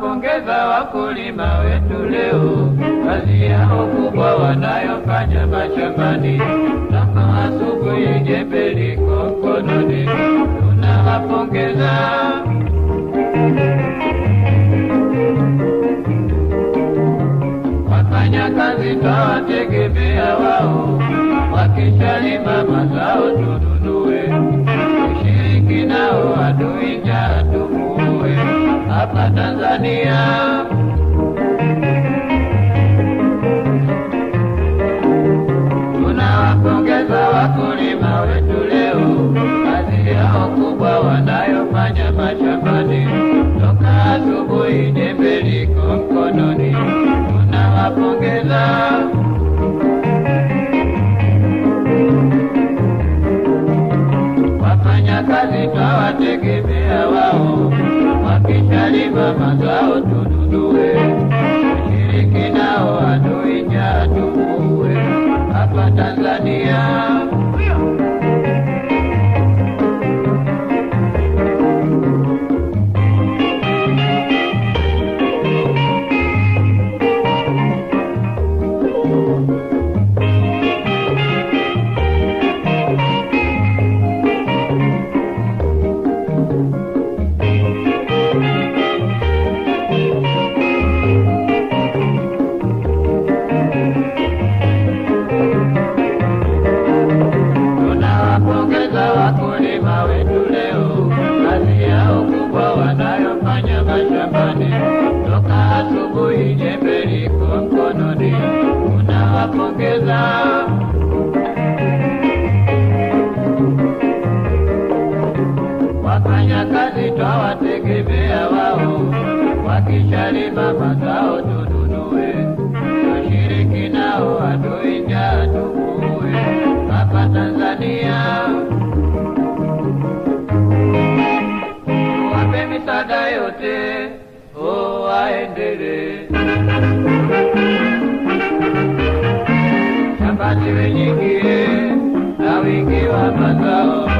Pongeza wakulima wetu leo, kazi yao kubwa wanayofanya mashambani. Kama asubuhi jembe liko mkononi, tunawapongeza. Wafanya kazi twawategemea wao, wakishalima mazao tununue, ushiriki nao adui njaa tumuue. Hapa Tanzania. Tunawapongeza wakulima wetu leo, kazi yao kubwa wanayofanya mashambani. Toka asubuhi jembe liko mkononi, tunawapongeza. Wafanya kazi twawategemea wao, wakishalima mazao tununue, ushiriki wakulima wetu leo, kazi yao kubwa wanayofanya mashambani. Toka asubuhi jembe liko mkononi, unawapongeza Wafanya kazi twawategemea wao, wakishalima mazao tununue, Adayote, oh Aendere. Shamba tiwe na wingi wa mazao.